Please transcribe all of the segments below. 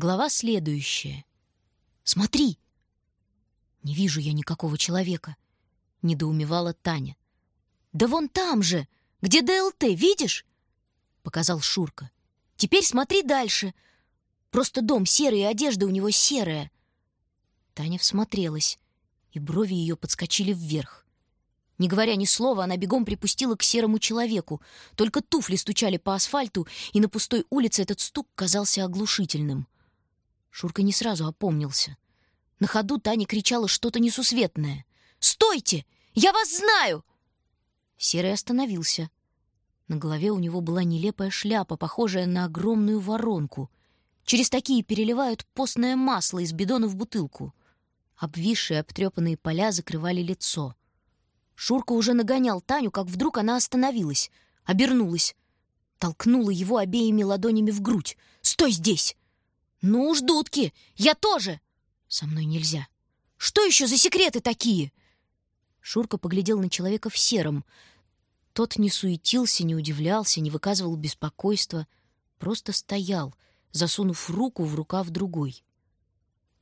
Глава следующая. «Смотри!» «Не вижу я никакого человека», — недоумевала Таня. «Да вон там же, где ДЛТ, видишь?» — показал Шурка. «Теперь смотри дальше. Просто дом серый, и одежда у него серая». Таня всмотрелась, и брови ее подскочили вверх. Не говоря ни слова, она бегом припустила к серому человеку. Только туфли стучали по асфальту, и на пустой улице этот стук казался оглушительным. Шурка не сразу опомнился. На ходу Таня кричала что-то несусветное. «Стойте! Я вас знаю!» Серый остановился. На голове у него была нелепая шляпа, похожая на огромную воронку. Через такие переливают постное масло из бидона в бутылку. Обвисшие обтрепанные поля закрывали лицо. Шурка уже нагонял Таню, как вдруг она остановилась, обернулась, толкнула его обеими ладонями в грудь. «Стой здесь!» «Ну уж, дудки, я тоже!» «Со мной нельзя!» «Что еще за секреты такие?» Шурка поглядел на человека в сером. Тот не суетился, не удивлялся, не выказывал беспокойства, просто стоял, засунув руку в рукав другой.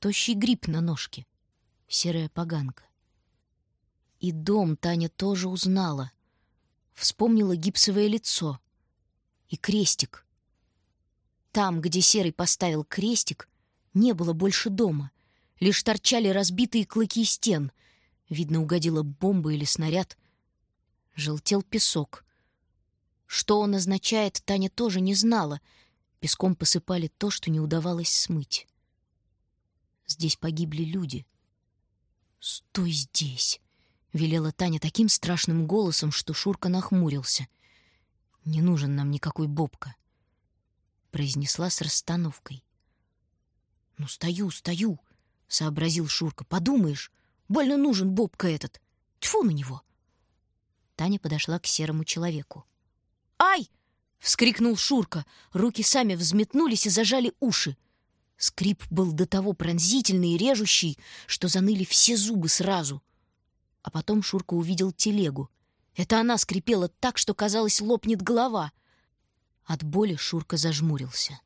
Тощий гриб на ножке, серая поганка. И дом Таня тоже узнала. Вспомнила гипсовое лицо. И крестик. Там, где Серый поставил крестик, не было больше дома. Лишь торчали разбитые клыки стен. Видно, угодила бомба или снаряд. Желтел песок. Что он означает, Таня тоже не знала. Песком посыпали то, что не удавалось смыть. Здесь погибли люди. «Стой здесь!» велела Таня таким страшным голосом, что Шурка нахмурился. «Не нужен нам никакой Бобка», — произнесла с расстановкой. «Ну, стою, стою», — сообразил Шурка. «Подумаешь, больно нужен Бобка этот. Тьфу на него!» Таня подошла к серому человеку. «Ай!» — вскрикнул Шурка. Руки сами взметнулись и зажали уши. Скрип был до того пронзительный и режущий, что заныли все зубы сразу — а потом Шурка увидел телегу. Это она скрипела так, что, казалось, лопнет голова. От боли Шурка зажмурился.